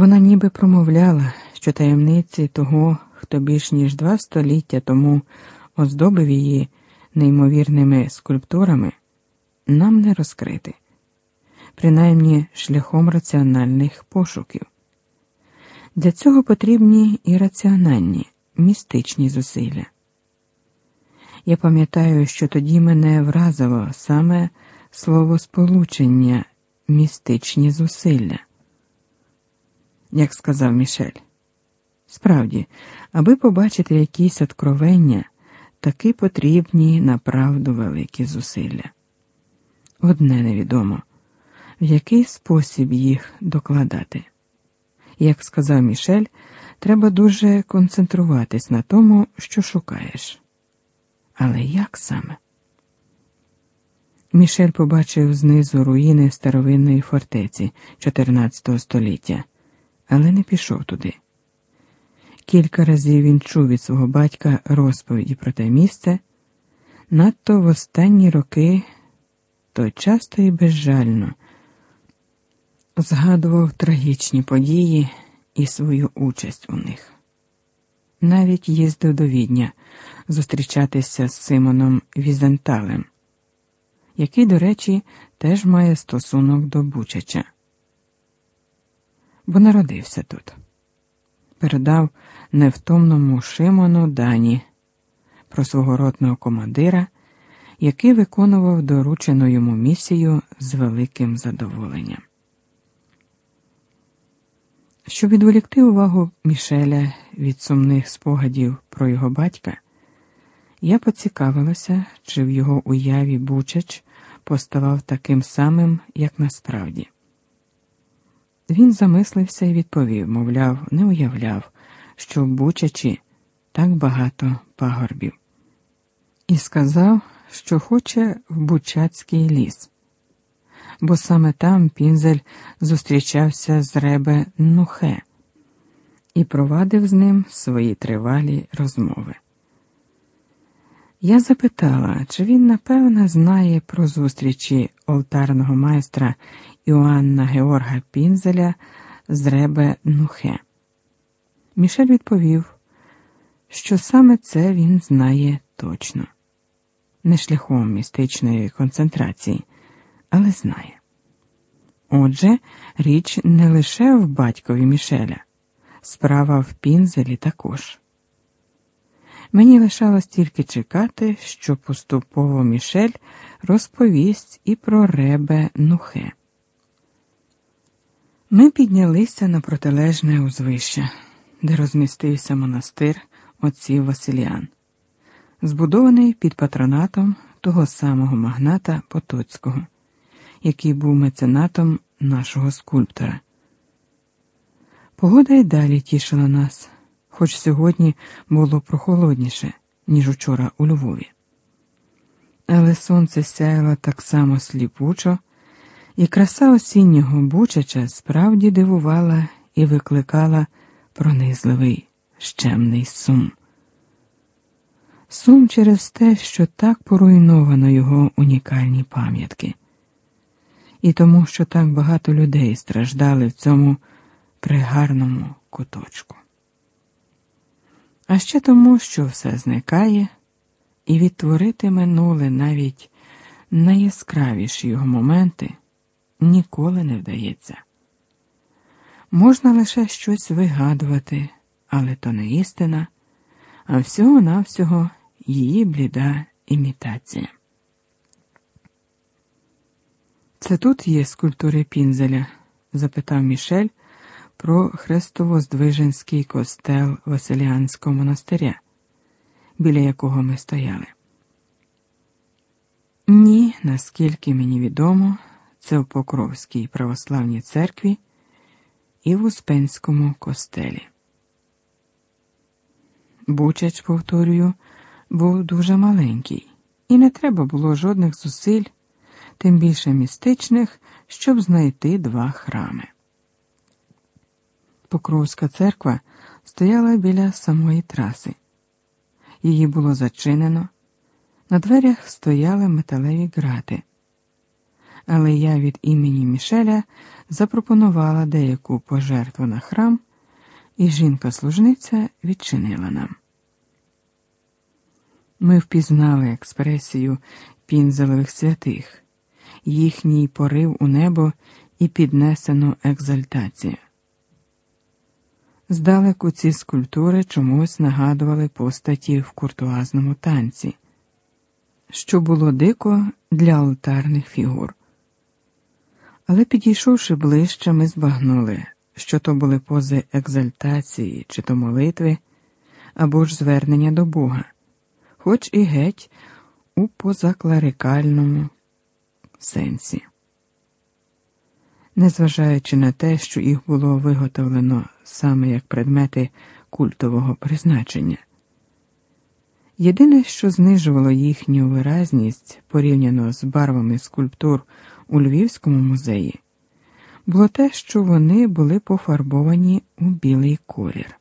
Вона ніби промовляла, що таємниці того, хто більш ніж два століття тому оздобив її неймовірними скульптурами, нам не розкрити, принаймні шляхом раціональних пошуків. Для цього потрібні і раціональні, містичні зусилля. Я пам'ятаю, що тоді мене вразило саме словосполучення містичні зусилля. Як сказав Мішель, справді, аби побачити якісь откровення, таки потрібні направду великі зусилля. Одне невідомо, в який спосіб їх докладати. Як сказав Мішель, треба дуже концентруватись на тому, що шукаєш. Але як саме? Мішель побачив знизу руїни старовинної фортеці 14 століття, але не пішов туди. Кілька разів він чув від свого батька розповіді про те місце, надто в останні роки той часто і безжально згадував трагічні події і свою участь у них. Навіть їздив до відня зустрічатися з Симоном Візенталем, який, до речі, теж має стосунок до Бучача, бо народився тут. Передав невтомному Шимону дані про свого ротного командира, який виконував доручену йому місію з великим задоволенням. Щоб відволікти увагу Мішеля від сумних спогадів про його батька, я поцікавилася, чи в його уяві Бучач поставав таким самим, як насправді. Він замислився і відповів, мовляв, не уявляв, що в Бучачі так багато пагорбів, і сказав, що хоче в Бучацький ліс бо саме там Пінзель зустрічався з Ребе Нухе і провадив з ним свої тривалі розмови. Я запитала, чи він напевно знає про зустрічі олтарного майстра Іоанна Георга Пінзеля з Ребе Нухе. Мішель відповів, що саме це він знає точно, не шляхом містичної концентрації але знає. Отже, річ не лише в батькові Мішеля, справа в пінзелі також. Мені лишалось тільки чекати, що поступово Мішель розповість і про ребе Нухе. Ми піднялися на протилежне узвище, де розмістився монастир отців Василіан, збудований під патронатом того самого магната Потоцького який був меценатом нашого скульптора. Погода й далі тішила нас, хоч сьогодні було прохолодніше, ніж учора у Львові. Але сонце сяяло так само сліпучо, і краса осіннього бучача справді дивувала і викликала пронизливий щемний сум. Сум через те, що так поруйновано його унікальні пам'ятки і тому, що так багато людей страждали в цьому пригарному куточку. А ще тому, що все зникає, і відтворити минуле навіть найяскравіші його моменти ніколи не вдається. Можна лише щось вигадувати, але то не істина, а всього-навсього її бліда імітація. Це тут є скульптури Пінзеля? запитав Мішель про Хрестово-Здвиженський костел Василіанського монастиря, біля якого ми стояли. Ні, наскільки мені відомо, це в Покровській православній церкві і в Успенському костелі. Бучач, повторюю, був дуже маленький, і не треба було жодних зусиль тим більше містичних, щоб знайти два храми. Покровська церква стояла біля самої траси. Її було зачинено, на дверях стояли металеві грати, але я від імені Мішеля запропонувала деяку пожертву на храм, і жінка-служниця відчинила нам. Ми впізнали експресію пінзелевих святих, їхній порив у небо і піднесену екзальтацію. Здалеку ці скульптури чомусь нагадували постаті в куртуазному танці, що було дико для алтарних фігур. Але підійшовши ближче, ми збагнули, що то були пози екзальтації чи то молитви або ж звернення до Бога, хоч і геть у позаклерикальному сенсі. Незважаючи на те, що їх було виготовлено саме як предмети культового призначення. Єдине, що знижувало їхню виразність порівняно з барвами скульптур у Львівському музеї, було те, що вони були пофарбовані у білий колір.